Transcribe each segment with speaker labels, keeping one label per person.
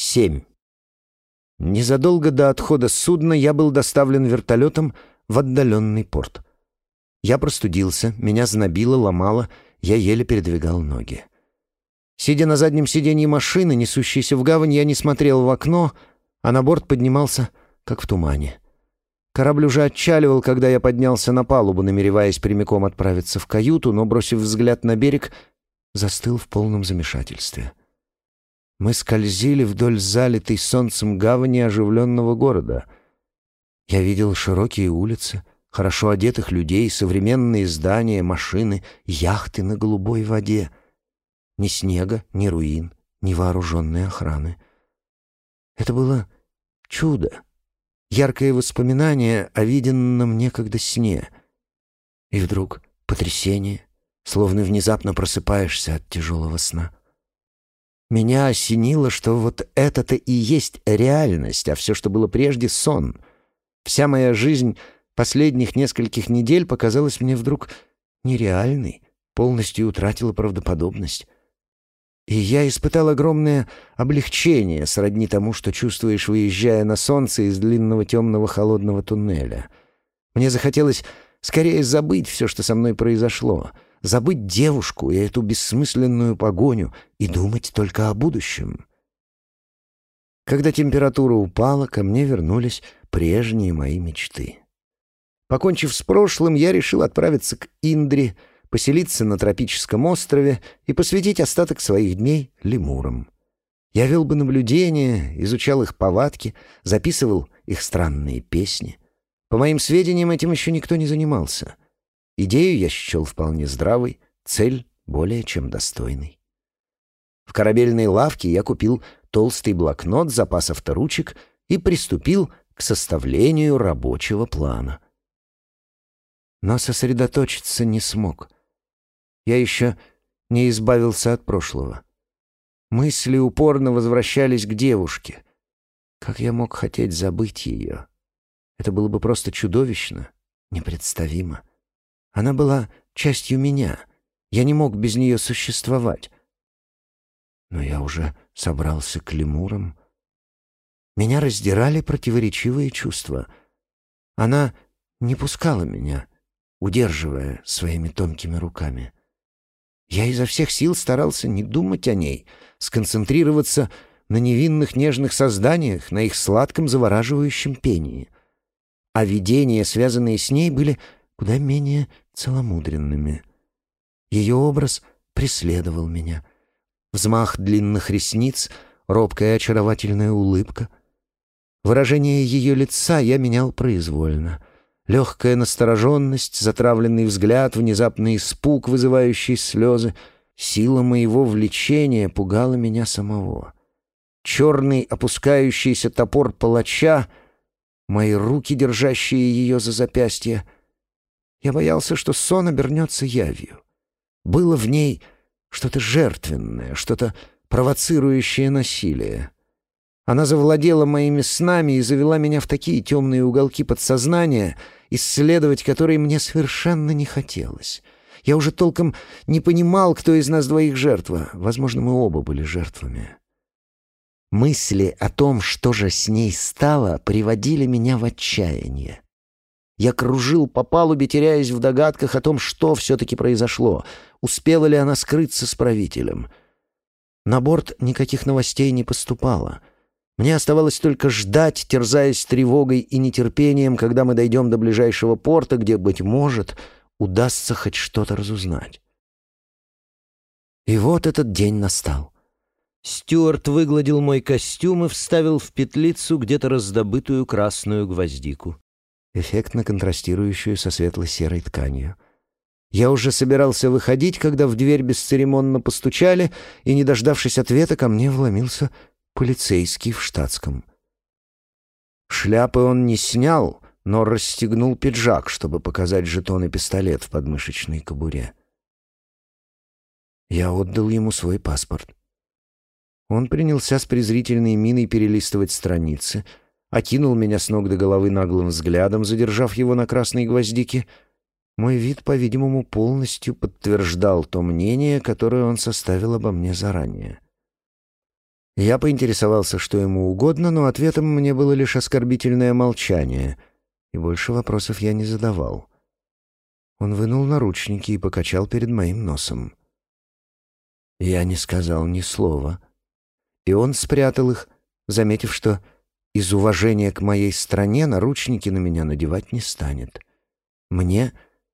Speaker 1: Семь. Незадолго до отхода судна я был доставлен вертолетом в отдаленный порт. Я простудился, меня знобило, ломало, я еле передвигал ноги. Сидя на заднем сиденье машины, несущейся в гавань, я не смотрел в окно, а на борт поднимался, как в тумане. Корабль уже отчаливал, когда я поднялся на палубу, намереваясь прямиком отправиться в каюту, но, бросив взгляд на берег, застыл в полном замешательстве. Мы скользили вдоль залитой солнцем гавани оживленного города. Я видел широкие улицы, хорошо одетых людей, современные здания, машины, яхты на голубой воде. Ни снега, ни руин, ни вооруженной охраны. Это было чудо, яркое воспоминание о виденном некогда сне. И вдруг потрясение, словно внезапно просыпаешься от тяжелого сна. Меня осенило, что вот это-то и есть реальность, а все, что было прежде, — сон. Вся моя жизнь последних нескольких недель показалась мне вдруг нереальной, полностью утратила правдоподобность. И я испытал огромное облегчение, сродни тому, что чувствуешь, выезжая на солнце из длинного темного холодного туннеля. Мне захотелось скорее забыть все, что со мной произошло — забыть девушку и эту бессмысленную погоню и думать только о будущем. Когда температура упала, ко мне вернулись прежние мои мечты. Покончив с прошлым, я решил отправиться к Индре, поселиться на тропическом острове и посвятить остаток своих дней лемурам. Я вел бы наблюдения, изучал их повадки, записывал их странные песни. По моим сведениям, этим еще никто не занимался — Идею я счел вполне здравой, цель более чем достойной. В корабельной лавке я купил толстый блокнот, запас авторучек и приступил к составлению рабочего плана. Но сосредоточиться не смог. Я еще не избавился от прошлого. Мысли упорно возвращались к девушке. Как я мог хотеть забыть ее? Это было бы просто чудовищно, непредставимо. Она была частью меня. Я не мог без нее существовать. Но я уже собрался к лемурам. Меня раздирали противоречивые чувства. Она не пускала меня, удерживая своими тонкими руками. Я изо всех сил старался не думать о ней, сконцентрироваться на невинных нежных созданиях, на их сладком завораживающем пении. А видения, связанные с ней, были куда менее целомудренными. Ее образ преследовал меня. Взмах длинных ресниц, робкая очаровательная улыбка. Выражение ее лица я менял произвольно. Легкая настороженность, затравленный взгляд, внезапный испуг, вызывающий слезы. Сила моего влечения пугала меня самого. Черный опускающийся топор палача, мои руки, держащие ее за запястье — я боялся, что сон обернется явью. Было в ней что-то жертвенное, что-то провоцирующее насилие. Она завладела моими снами и завела меня в такие темные уголки подсознания, исследовать которые мне совершенно не хотелось. Я уже толком не понимал, кто из нас двоих жертва. Возможно, мы оба были жертвами. Мысли о том, что же с ней стало, приводили меня в отчаяние. Я кружил по палубе, теряясь в догадках о том, что все-таки произошло. Успела ли она скрыться с правителем? На борт никаких новостей не поступало. Мне оставалось только ждать, терзаясь тревогой и нетерпением, когда мы дойдем до ближайшего порта, где, быть может, удастся хоть что-то разузнать. И вот этот день настал. Стюарт выгладил мой костюм и вставил в петлицу где-то раздобытую красную гвоздику эффектно контрастирующую со светло-серой тканью. Я уже собирался выходить, когда в дверь бесцеремонно постучали, и, не дождавшись ответа, ко мне вломился полицейский в штатском. Шляпы он не снял, но расстегнул пиджак, чтобы показать жетон и пистолет в подмышечной кобуре. Я отдал ему свой паспорт. Он принялся с презрительной миной перелистывать страницы — окинул меня с ног до головы наглым взглядом, задержав его на красной гвоздике. Мой вид, по-видимому, полностью подтверждал то мнение, которое он составил обо мне заранее. Я поинтересовался, что ему угодно, но ответом мне было лишь оскорбительное молчание, и больше вопросов я не задавал. Он вынул наручники и покачал перед моим носом. Я не сказал ни слова, и он спрятал их, заметив, что из уважения к моей стране наручники на меня надевать не станет. Мне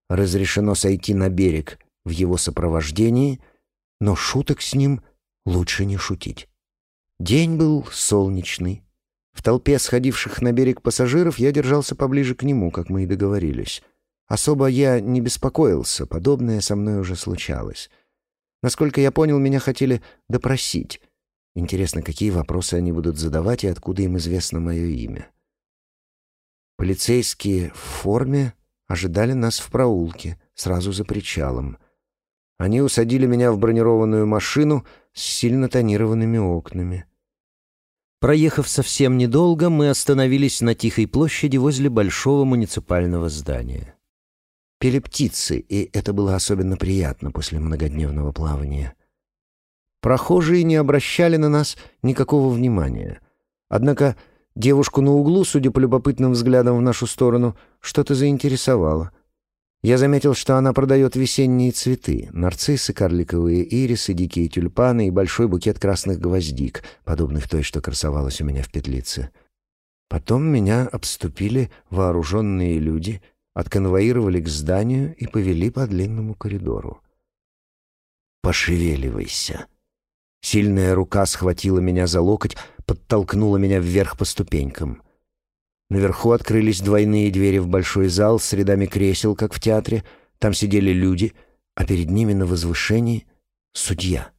Speaker 1: разрешено сойти на берег в его сопровождении, но шуток с ним лучше не шутить. День был солнечный. В толпе сходивших на берег пассажиров я держался поближе к нему, как мы и договорились. Особо я не беспокоился, подобное со мной уже случалось. Насколько я понял, меня хотели допросить. Интересно, какие вопросы они будут задавать и откуда им известно мое имя. Полицейские в форме ожидали нас в проулке, сразу за причалом. Они усадили меня в бронированную машину с сильно тонированными окнами. Проехав совсем недолго, мы остановились на тихой площади возле большого муниципального здания. Пели птицы, и это было особенно приятно после многодневного плавания. Прохожие не обращали на нас никакого внимания. Однако девушку на углу, судя по любопытным взглядам в нашу сторону, что-то заинтересовало. Я заметил, что она продает весенние цветы — нарциссы, карликовые ирисы, дикие тюльпаны и большой букет красных гвоздик, подобных той, что красовалась у меня в петлице. Потом меня обступили вооруженные люди, отконвоировали к зданию и повели по длинному коридору. «Пошевеливайся!» Сильная рука схватила меня за локоть, подтолкнула меня вверх по ступенькам. Наверху открылись двойные двери в большой зал с рядами кресел, как в театре. Там сидели люди, а перед ними на возвышении — судья.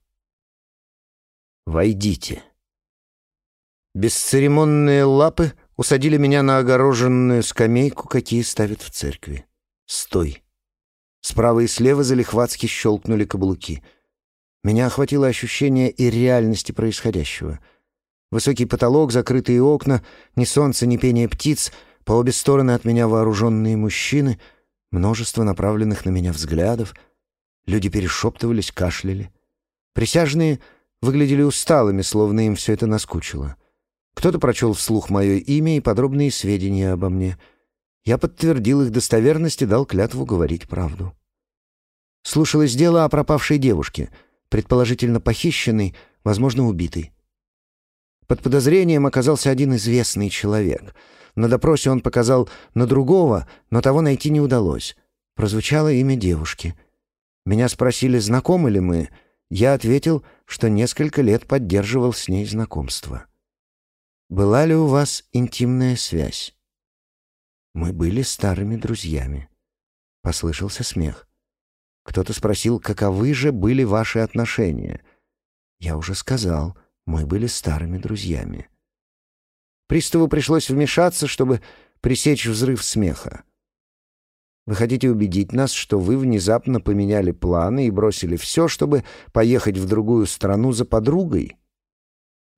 Speaker 1: «Войдите». Бесцеремонные лапы усадили меня на огороженную скамейку, какие ставят в церкви. «Стой!» Справа и слева залихватски щелкнули каблуки — меня охватило ощущение и реальности происходящего. Высокий потолок, закрытые окна, ни солнца, ни пения птиц, по обе стороны от меня вооруженные мужчины, множество направленных на меня взглядов. Люди перешептывались, кашляли. Присяжные выглядели усталыми, словно им все это наскучило. Кто-то прочел вслух мое имя и подробные сведения обо мне. Я подтвердил их достоверность и дал клятву говорить правду. Слушалось дело о пропавшей девушке — предположительно похищенный, возможно, убитый. Под подозрением оказался один известный человек. На допросе он показал на другого, но того найти не удалось. Прозвучало имя девушки. Меня спросили, знакомы ли мы. Я ответил, что несколько лет поддерживал с ней знакомство. «Была ли у вас интимная связь?» «Мы были старыми друзьями». Послышался смех. Кто-то спросил, каковы же были ваши отношения. Я уже сказал, мы были старыми друзьями. Приставу пришлось вмешаться, чтобы пресечь взрыв смеха. Вы хотите убедить нас, что вы внезапно поменяли планы и бросили все, чтобы поехать в другую страну за подругой?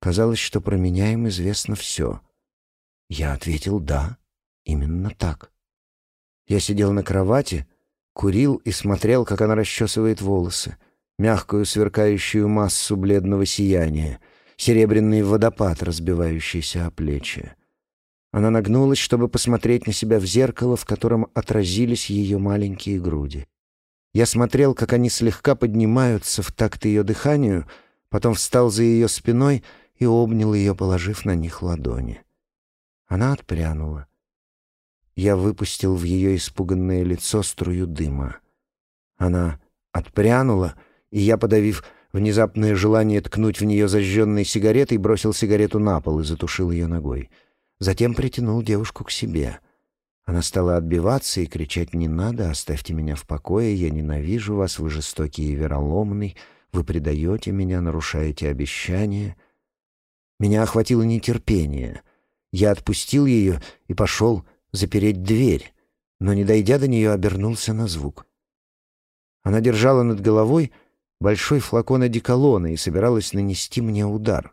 Speaker 1: Казалось, что про меня им известно все. Я ответил «да», именно так. Я сидел на кровати, курил и смотрел, как она расчесывает волосы, мягкую сверкающую массу бледного сияния, серебряный водопад, разбивающийся о плечи. Она нагнулась, чтобы посмотреть на себя в зеркало, в котором отразились ее маленькие груди. Я смотрел, как они слегка поднимаются в такт ее дыханию, потом встал за ее спиной и обнял ее, положив на них ладони. Она отпрянула. Я выпустил в ее испуганное лицо струю дыма. Она отпрянула, и я, подавив внезапное желание ткнуть в нее зажженной сигаретой, бросил сигарету на пол и затушил ее ногой. Затем притянул девушку к себе. Она стала отбиваться и кричать «Не надо, оставьте меня в покое, я ненавижу вас, вы жестокий и вероломный, вы предаете меня, нарушаете обещания». Меня охватило нетерпение. Я отпустил ее и пошел запереть дверь, но, не дойдя до нее, обернулся на звук. Она держала над головой большой флакон одеколона и собиралась нанести мне удар.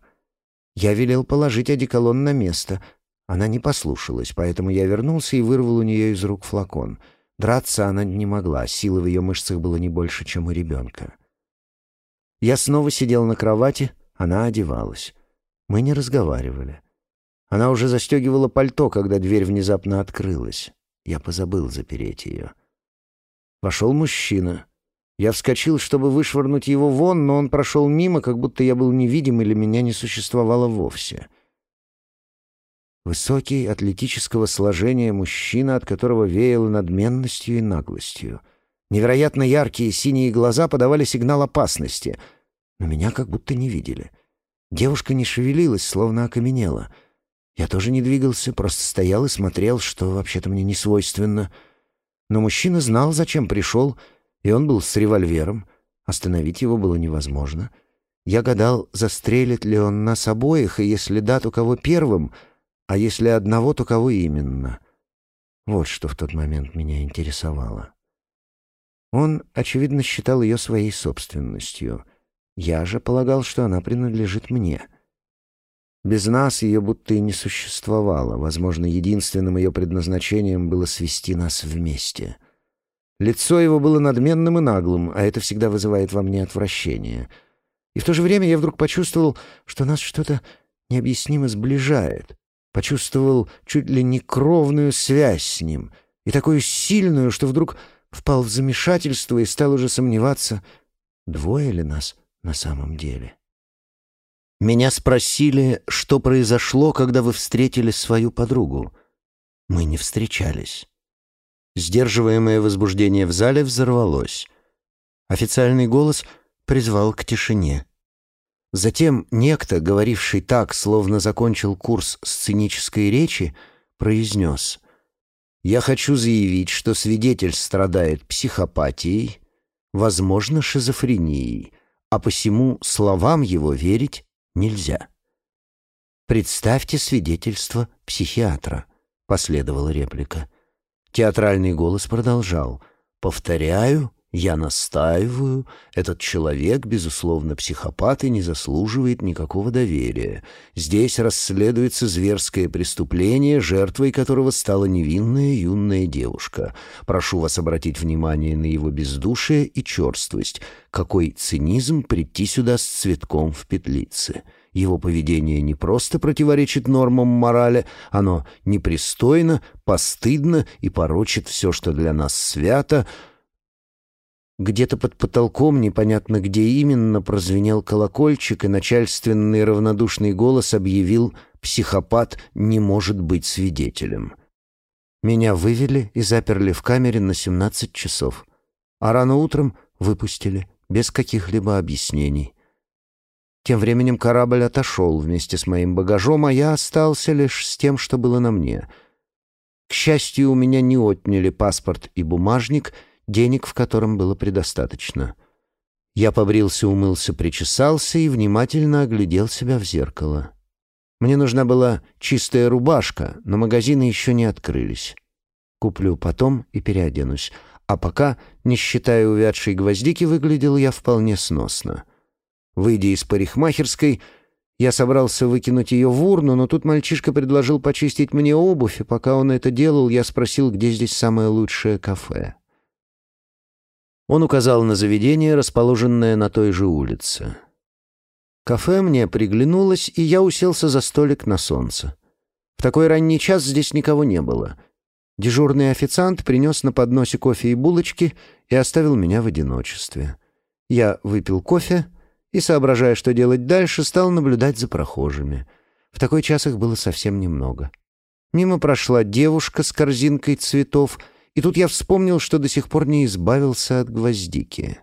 Speaker 1: Я велел положить одеколон на место. Она не послушалась, поэтому я вернулся и вырвал у нее из рук флакон. Драться она не могла, силы в ее мышцах было не больше, чем у ребенка. Я снова сидел на кровати, она одевалась. Мы не разговаривали. Она уже застегивала пальто, когда дверь внезапно открылась. Я позабыл запереть ее. Вошел мужчина. Я вскочил, чтобы вышвырнуть его вон, но он прошел мимо, как будто я был невидим или меня не существовало вовсе. Высокий, атлетического сложения мужчина, от которого веяло надменностью и наглостью. Невероятно яркие синие глаза подавали сигнал опасности, но меня как будто не видели. Девушка не шевелилась, словно окаменела. Я тоже не двигался, просто стоял и смотрел, что вообще-то мне не свойственно. Но мужчина знал, зачем пришел — и он был с револьвером. Остановить его было невозможно. Я гадал, застрелит ли он нас обоих, и если да, то кого первым, а если одного, то кого именно. Вот что в тот момент меня интересовало. Он, очевидно, считал ее своей собственностью. Я же полагал, что она принадлежит мне. Без нас ее будто и не существовало. Возможно, единственным ее предназначением было свести нас вместе — Лицо его было надменным и наглым, а это всегда вызывает во мне отвращение. И в то же время я вдруг почувствовал, что нас что-то необъяснимо сближает. Почувствовал чуть ли не кровную связь с ним, и такую сильную, что вдруг впал в замешательство и стал уже сомневаться, двое ли нас на самом деле. Меня спросили, что произошло, когда вы встретили свою подругу. Мы не встречались. Сдерживаемое возбуждение в зале взорвалось. Официальный голос призвал к тишине. Затем некто, говоривший так, словно закончил курс сценической речи, произнес «Я хочу заявить, что свидетель страдает психопатией, возможно, шизофренией, а посему словам его верить нельзя». «Представьте свидетельство психиатра», — последовала реплика. Театральный голос продолжал. «Повторяю, я настаиваю, этот человек, безусловно, психопат и не заслуживает никакого доверия. Здесь расследуется зверское преступление, жертвой которого стала невинная юная девушка. Прошу вас обратить внимание на его бездушие и черствость. Какой цинизм прийти сюда с цветком в петлице». Его поведение не просто противоречит нормам морали, оно непристойно, постыдно и порочит все, что для нас свято. Где-то под потолком, непонятно где именно, прозвенел колокольчик, и начальственный равнодушный голос объявил «психопат не может быть свидетелем». Меня вывели и заперли в камере на 17 часов, а рано утром выпустили, без каких-либо объяснений. Тем временем корабль отошел вместе с моим багажом, а я остался лишь с тем, что было на мне. К счастью, у меня не отняли паспорт и бумажник, денег в котором было предостаточно. Я побрился, умылся, причесался и внимательно оглядел себя в зеркало. Мне нужна была чистая рубашка, но магазины еще не открылись. Куплю потом и переоденусь. А пока, не считая увядшей гвоздики, выглядел я вполне сносно — Выйдя из парикмахерской, я собрался выкинуть ее в урну, но тут мальчишка предложил почистить мне обувь, и пока он это делал, я спросил, где здесь самое лучшее кафе. Он указал на заведение, расположенное на той же улице. Кафе мне приглянулось, и я уселся за столик на солнце. В такой ранний час здесь никого не было. Дежурный официант принес на подносе кофе и булочки и оставил меня в одиночестве. Я выпил кофе и, соображая, что делать дальше, стал наблюдать за прохожими. В такой час их было совсем немного. Мимо прошла девушка с корзинкой цветов, и тут я вспомнил, что до сих пор не избавился от гвоздики.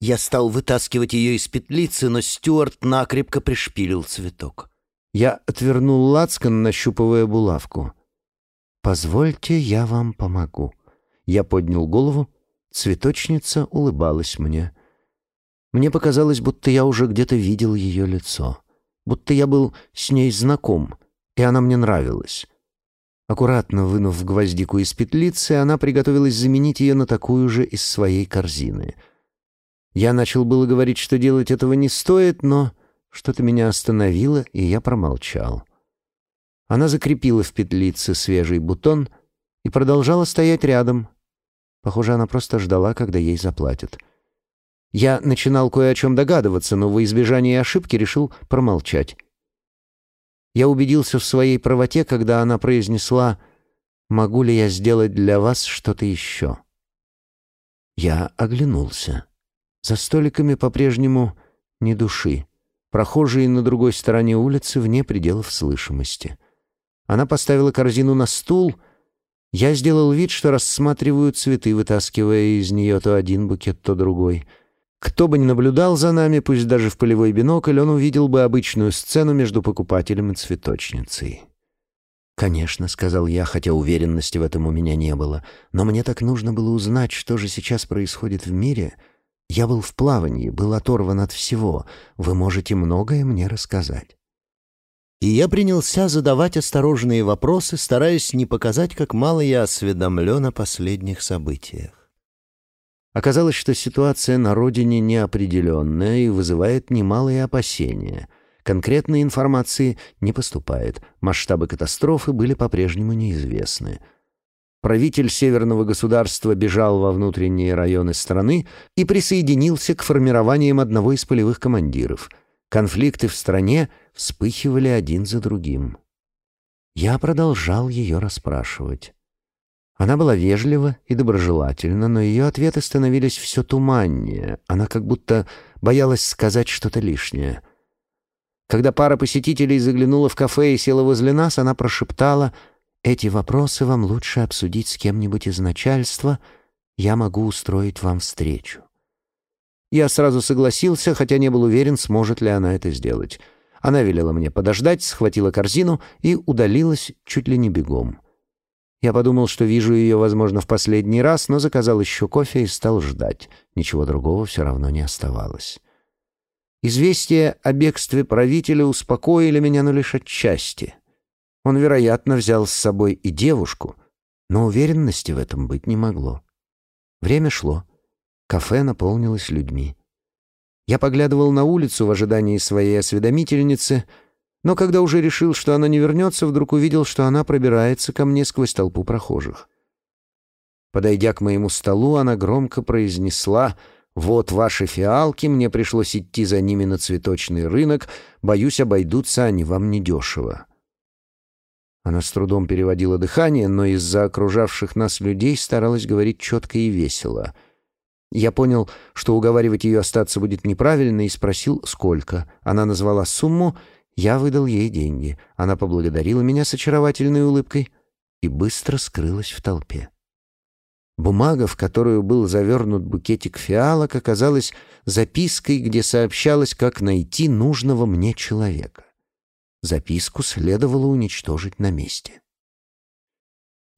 Speaker 1: Я стал вытаскивать ее из петлицы, но Стюарт накрепко пришпилил цветок. Я отвернул лацкан, нащупывая булавку. «Позвольте, я вам помогу». Я поднял голову. Цветочница улыбалась мне. Мне показалось, будто я уже где-то видел ее лицо, будто я был с ней знаком, и она мне нравилась. Аккуратно вынув гвоздику из петлицы, она приготовилась заменить ее на такую же из своей корзины. Я начал было говорить, что делать этого не стоит, но что-то меня остановило, и я промолчал. Она закрепила в петлице свежий бутон и продолжала стоять рядом. Похоже, она просто ждала, когда ей заплатят. — я начинал кое о чем догадываться, но во избежание ошибки решил промолчать. Я убедился в своей правоте, когда она произнесла «Могу ли я сделать для вас что-то еще?» Я оглянулся. За столиками по-прежнему ни души. Прохожие на другой стороне улицы вне пределов слышимости. Она поставила корзину на стул. Я сделал вид, что рассматриваю цветы, вытаскивая из нее то один букет, то другой — кто бы ни наблюдал за нами, пусть даже в полевой бинокль, он увидел бы обычную сцену между покупателем и цветочницей. «Конечно», — сказал я, хотя уверенности в этом у меня не было. «Но мне так нужно было узнать, что же сейчас происходит в мире. Я был в плавании, был оторван от всего. Вы можете многое мне рассказать». И я принялся задавать осторожные вопросы, стараясь не показать, как мало я осведомлен о последних событиях. Оказалось, что ситуация на родине неопределенная и вызывает немалые опасения. Конкретной информации не поступает, масштабы катастрофы были по-прежнему неизвестны. Правитель северного государства бежал во внутренние районы страны и присоединился к формированиям одного из полевых командиров. Конфликты в стране вспыхивали один за другим. Я продолжал ее расспрашивать. Она была вежлива и доброжелательна, но ее ответы становились все туманнее. Она как будто боялась сказать что-то лишнее. Когда пара посетителей заглянула в кафе и села возле нас, она прошептала «Эти вопросы вам лучше обсудить с кем-нибудь из начальства. Я могу устроить вам встречу». Я сразу согласился, хотя не был уверен, сможет ли она это сделать. Она велела мне подождать, схватила корзину и удалилась чуть ли не бегом. Я подумал, что вижу ее, возможно, в последний раз, но заказал еще кофе и стал ждать. Ничего другого все равно не оставалось. Известия о бегстве правителя успокоили меня, но лишь отчасти. Он, вероятно, взял с собой и девушку, но уверенности в этом быть не могло. Время шло. Кафе наполнилось людьми. Я поглядывал на улицу в ожидании своей осведомительницы — но когда уже решил, что она не вернется, вдруг увидел, что она пробирается ко мне сквозь толпу прохожих. Подойдя к моему столу, она громко произнесла «Вот ваши фиалки, мне пришлось идти за ними на цветочный рынок, боюсь, обойдутся они вам недешево». Она с трудом переводила дыхание, но из-за окружавших нас людей старалась говорить четко и весело. Я понял, что уговаривать ее остаться будет неправильно, и спросил, сколько. Она назвала сумму, я выдал ей деньги. Она поблагодарила меня с очаровательной улыбкой и быстро скрылась в толпе. Бумага, в которую был завернут букетик фиалок, оказалась запиской, где сообщалось, как найти нужного мне человека. Записку следовало уничтожить на месте.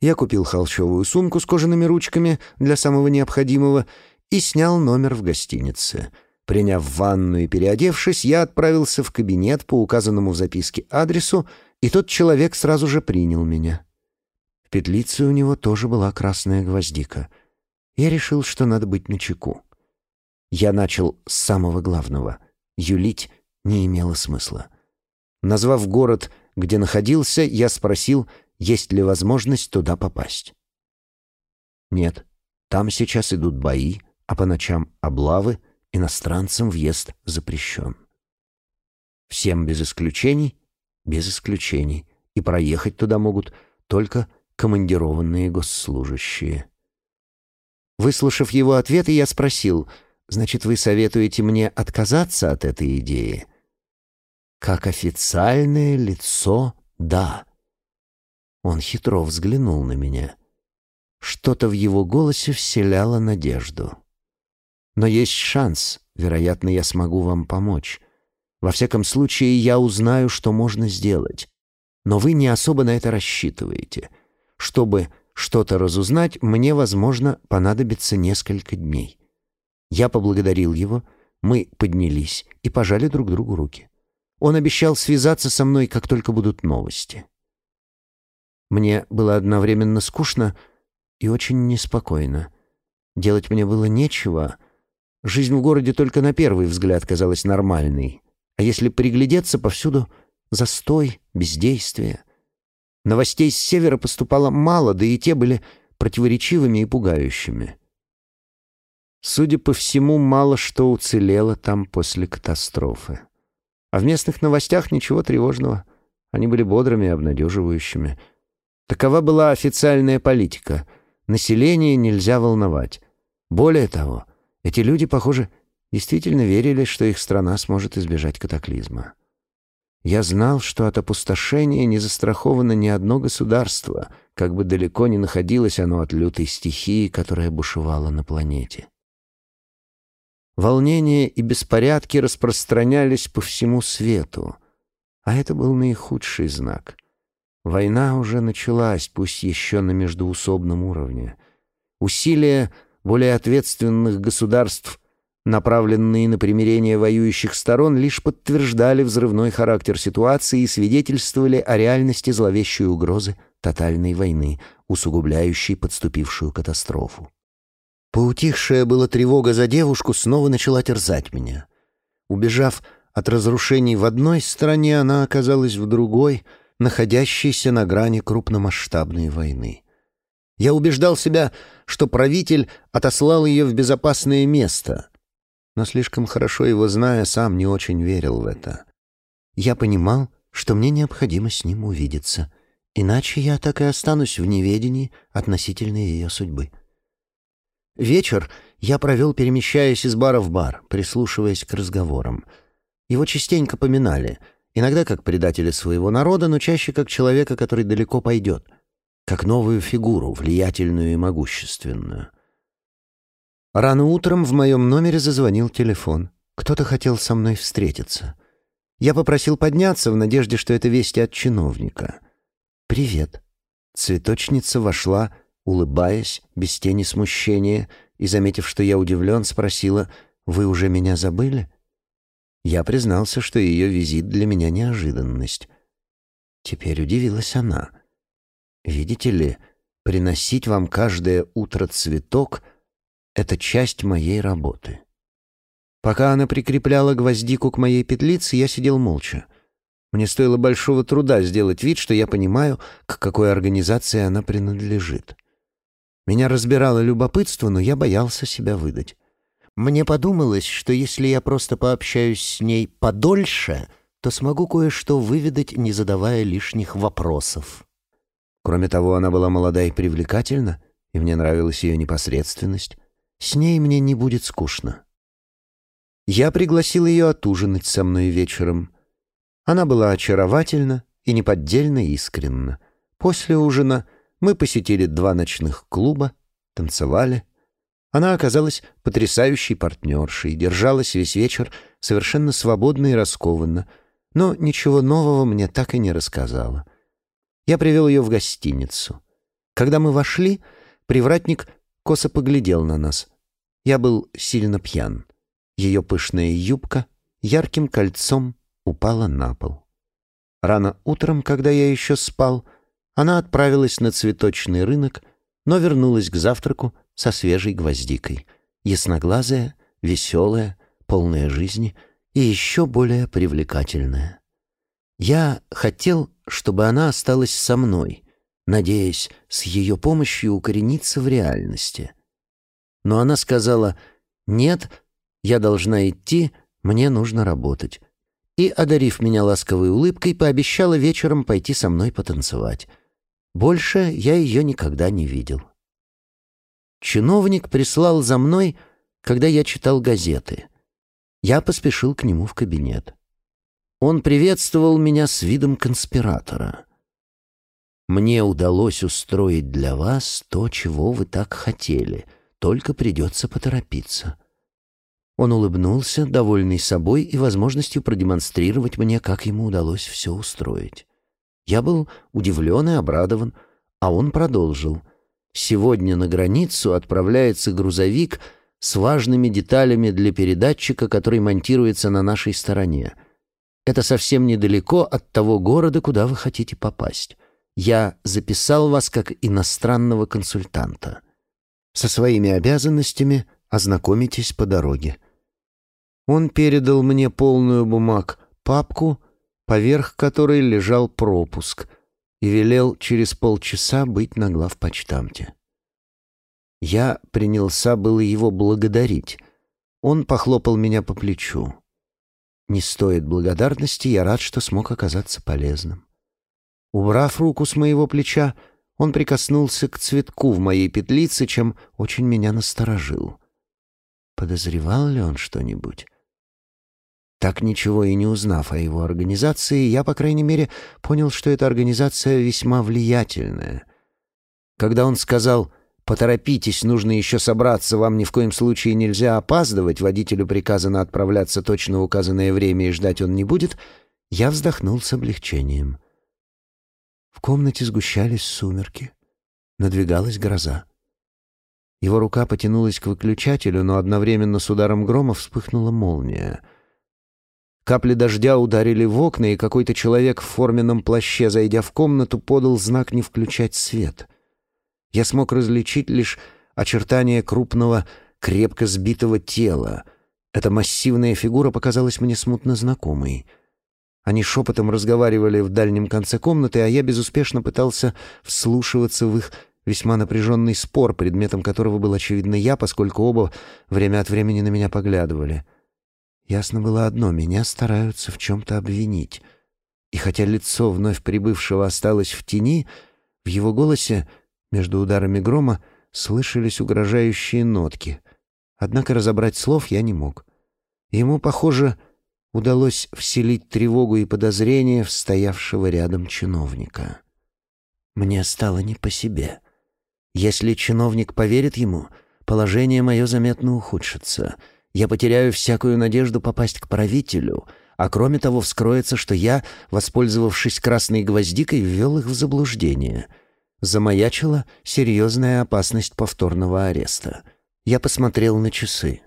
Speaker 1: Я купил холщовую сумку с кожаными ручками для самого необходимого и снял номер в гостинице — Приняв ванну и переодевшись, я отправился в кабинет по указанному в записке адресу, и тот человек сразу же принял меня. В петлице у него тоже была красная гвоздика. Я решил, что надо быть начеку. Я начал с самого главного. Юлить не имело смысла. Назвав город, где находился, я спросил, есть ли возможность туда попасть. Нет, там сейчас идут бои, а по ночам облавы — иностранцам въезд запрещен. Всем без исключений, без исключений, и проехать туда могут только командированные госслужащие. Выслушав его ответы, я спросил, «Значит, вы советуете мне отказаться от этой идеи?» «Как официальное лицо, да». Он хитро взглянул на меня. Что-то в его голосе вселяло надежду. Но есть шанс, вероятно, я смогу вам помочь. Во всяком случае, я узнаю, что можно сделать. Но вы не особо на это рассчитываете. Чтобы что-то разузнать, мне, возможно, понадобится несколько дней. Я поблагодарил его, мы поднялись и пожали друг другу руки. Он обещал связаться со мной, как только будут новости. Мне было одновременно скучно и очень неспокойно. Делать мне было нечего — Жизнь в городе только на первый взгляд казалась нормальной. А если приглядеться, повсюду застой, бездействие. Новостей с севера поступало мало, да и те были противоречивыми и пугающими. Судя по всему, мало что уцелело там после катастрофы. А в местных новостях ничего тревожного. Они были бодрыми и обнадеживающими. Такова была официальная политика. Население нельзя волновать. Более того, эти люди, похоже, действительно верили, что их страна сможет избежать катаклизма. Я знал, что от опустошения не застраховано ни одно государство, как бы далеко ни находилось оно от лютой стихии, которая бушевала на планете. Волнения и беспорядки распространялись по всему свету, а это был наихудший знак. Война уже началась, пусть еще на междуусобном уровне. Усилия более ответственных государств направленные на примирение воюющих сторон, лишь подтверждали взрывной характер ситуации и свидетельствовали о реальности зловещей угрозы тотальной войны, усугубляющей подступившую катастрофу. Поутихшая была тревога за девушку снова начала терзать меня. Убежав от разрушений в одной стране, она оказалась в другой, находящейся на грани крупномасштабной войны. Я убеждал себя, что правитель отослал ее в безопасное место — но слишком хорошо его зная, сам не очень верил в это. Я понимал, что мне необходимо с ним увидеться, иначе я так и останусь в неведении относительно ее судьбы. Вечер я провел, перемещаясь из бара в бар, прислушиваясь к разговорам. Его частенько поминали, иногда как предателя своего народа, но чаще как человека, который далеко пойдет, как новую фигуру, влиятельную и могущественную — Рано утром в моем номере зазвонил телефон. Кто-то хотел со мной встретиться. Я попросил подняться в надежде, что это вести от чиновника. «Привет». Цветочница вошла, улыбаясь, без тени смущения, и, заметив, что я удивлен, спросила, «Вы уже меня забыли?» Я признался, что ее визит для меня неожиданность. Теперь удивилась она. «Видите ли, приносить вам каждое утро цветок — это часть моей работы. Пока она прикрепляла гвоздику к моей петлице, я сидел молча. Мне стоило большого труда сделать вид, что я понимаю, к какой организации она принадлежит. Меня разбирало любопытство, но я боялся себя выдать. Мне подумалось, что если я просто пообщаюсь с ней подольше, то смогу кое-что выведать, не задавая лишних вопросов. Кроме того, она была молода и привлекательна, и мне нравилась ее непосредственность. С ней мне не будет скучно. Я пригласил ее отужинать со мной вечером. Она была очаровательна и неподдельно искренна. После ужина мы посетили два ночных клуба, танцевали. Она оказалась потрясающей партнершей, держалась весь вечер совершенно свободно и раскованно, но ничего нового мне так и не рассказала. Я привел ее в гостиницу. Когда мы вошли, привратник косо поглядел на нас. Я был сильно пьян. Ее пышная юбка ярким кольцом упала на пол. Рано утром, когда я еще спал, она отправилась на цветочный рынок, но вернулась к завтраку со свежей гвоздикой. Ясноглазая, веселая, полная жизни и еще более привлекательная. Я хотел, чтобы она осталась со мной, надеясь с ее помощью укорениться в реальности — но она сказала «Нет, я должна идти, мне нужно работать». И, одарив меня ласковой улыбкой, пообещала вечером пойти со мной потанцевать. Больше я ее никогда не видел. Чиновник прислал за мной, когда я читал газеты. Я поспешил к нему в кабинет. Он приветствовал меня с видом конспиратора. «Мне удалось устроить для вас то, чего вы так хотели», только придется поторопиться. Он улыбнулся, довольный собой и возможностью продемонстрировать мне, как ему удалось все устроить. Я был удивлен и обрадован, а он продолжил. «Сегодня на границу отправляется грузовик с важными деталями для передатчика, который монтируется на нашей стороне. Это совсем недалеко от того города, куда вы хотите попасть. Я записал вас как иностранного консультанта». Со своими обязанностями ознакомитесь по дороге. Он передал мне полную бумаг, папку, поверх которой лежал пропуск, и велел через полчаса быть на главпочтамте. Я принялся было его благодарить. Он похлопал меня по плечу. Не стоит благодарности, я рад, что смог оказаться полезным. Убрав руку с моего плеча, он прикоснулся к цветку в моей петлице, чем очень меня насторожил. Подозревал ли он что-нибудь? Так ничего и не узнав о его организации, я, по крайней мере, понял, что эта организация весьма влиятельная. Когда он сказал «Поторопитесь, нужно еще собраться, вам ни в коем случае нельзя опаздывать, водителю приказано отправляться точно в указанное время и ждать он не будет», я вздохнул с облегчением. В комнате сгущались сумерки. Надвигалась гроза. Его рука потянулась к выключателю, но одновременно с ударом грома вспыхнула молния. Капли дождя ударили в окна, и какой-то человек в форменном плаще, зайдя в комнату, подал знак не включать свет. Я смог различить лишь очертания крупного, крепко сбитого тела. Эта массивная фигура показалась мне смутно знакомой — они шепотом разговаривали в дальнем конце комнаты, а я безуспешно пытался вслушиваться в их весьма напряженный спор, предметом которого был, очевидно, я, поскольку оба время от времени на меня поглядывали. Ясно было одно — меня стараются в чем-то обвинить. И хотя лицо вновь прибывшего осталось в тени, в его голосе, между ударами грома, слышались угрожающие нотки. Однако разобрать слов я не мог. Ему, похоже, удалось вселить тревогу и подозрение в стоявшего рядом чиновника. Мне стало не по себе. Если чиновник поверит ему, положение мое заметно ухудшится. Я потеряю всякую надежду попасть к правителю, а кроме того вскроется, что я, воспользовавшись красной гвоздикой, ввел их в заблуждение. Замаячила серьезная опасность повторного ареста. Я посмотрел на часы.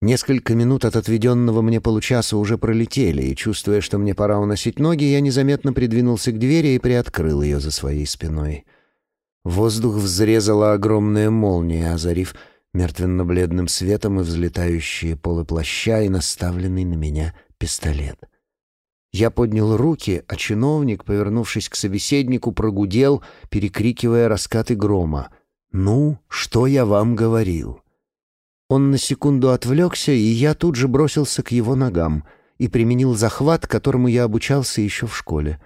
Speaker 1: Несколько минут от отведенного мне получаса уже пролетели, и, чувствуя, что мне пора уносить ноги, я незаметно придвинулся к двери и приоткрыл ее за своей спиной. Воздух взрезала огромная молния, озарив мертвенно-бледным светом и взлетающие полы плаща и наставленный на меня пистолет. Я поднял руки, а чиновник, повернувшись к собеседнику, прогудел, перекрикивая раскаты грома. «Ну, что я вам говорил?» Он на секунду отвлекся, и я тут же бросился к его ногам и применил захват, которому я обучался еще в школе.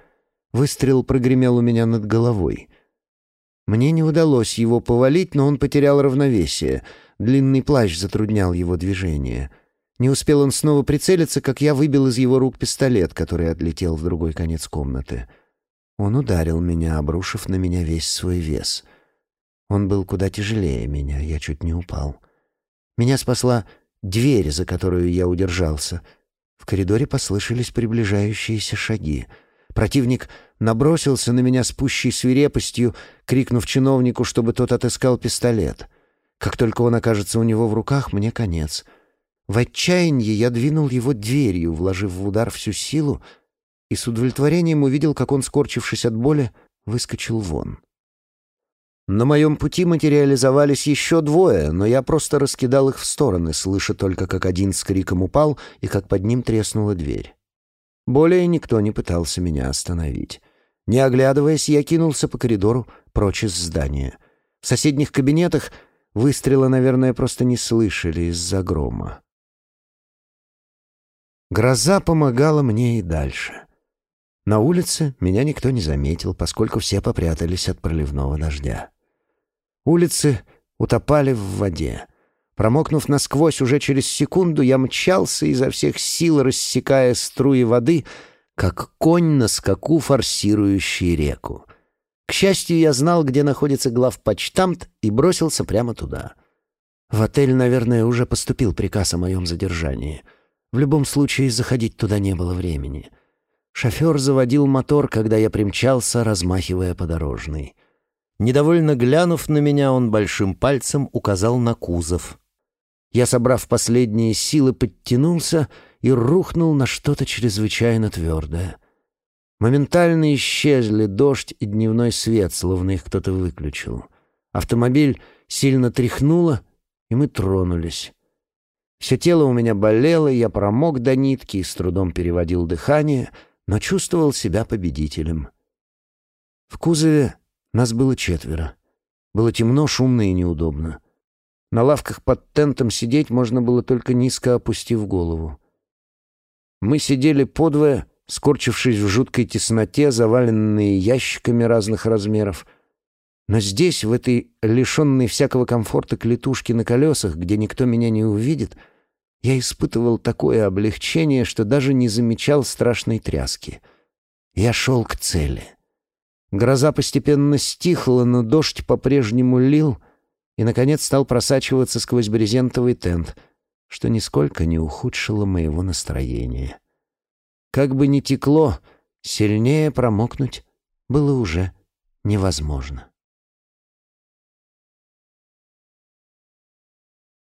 Speaker 1: Выстрел прогремел у меня над головой. Мне не удалось его повалить, но он потерял равновесие. Длинный плащ затруднял его движение. Не успел он снова прицелиться, как я выбил из его рук пистолет, который отлетел в другой конец комнаты. Он ударил меня, обрушив на меня весь свой вес. Он был куда тяжелее меня, я чуть не упал. Меня спасла дверь, за которую я удержался. В коридоре послышались приближающиеся шаги. Противник набросился на меня с пущей свирепостью, крикнув чиновнику, чтобы тот отыскал пистолет. Как только он окажется у него в руках, мне конец. В отчаянии я двинул его дверью, вложив в удар всю силу, и с удовлетворением увидел, как он, скорчившись от боли, выскочил вон. На моем пути материализовались еще двое, но я просто раскидал их в стороны, слыша только, как один с криком упал и как под ним треснула дверь. Более никто не пытался меня остановить. Не оглядываясь, я кинулся по коридору прочь из здания. В соседних кабинетах выстрела, наверное, просто не слышали из-за грома. Гроза помогала мне и дальше. На улице меня никто не заметил, поскольку все попрятались от проливного дождя. Улицы утопали в воде. Промокнув насквозь уже через секунду, я мчался изо всех сил, рассекая струи воды, как конь на скаку, форсирующий реку. К счастью, я знал, где находится главпочтамт, и бросился прямо туда. В отель, наверное, уже поступил приказ о моем задержании. В любом случае, заходить туда не было времени. Шофер заводил мотор, когда я примчался, размахивая подорожный. Недовольно глянув на меня, он большим пальцем указал на кузов. Я, собрав последние силы, подтянулся и рухнул на что-то чрезвычайно твердое. Моментально исчезли дождь и дневной свет, словно их кто-то выключил. Автомобиль сильно тряхнуло, и мы тронулись. Все тело у меня болело, я промок до нитки и с трудом переводил дыхание, но чувствовал себя победителем. В кузове нас было четверо. Было темно, шумно и неудобно. На лавках под тентом сидеть можно было только низко опустив голову. Мы сидели подвое скорчившись в жуткой тесноте, заваленные ящиками разных размеров. Но здесь, в этой лишенной всякого комфорта клетушке на колесах, где никто меня не увидит, я испытывал такое облегчение, что даже не замечал страшной тряски. Я шел к цели. Гроза постепенно стихла, но дождь по-прежнему лил и, наконец, стал просачиваться сквозь брезентовый тент, что нисколько не ухудшило моего настроения. Как бы ни текло, сильнее промокнуть было уже невозможно.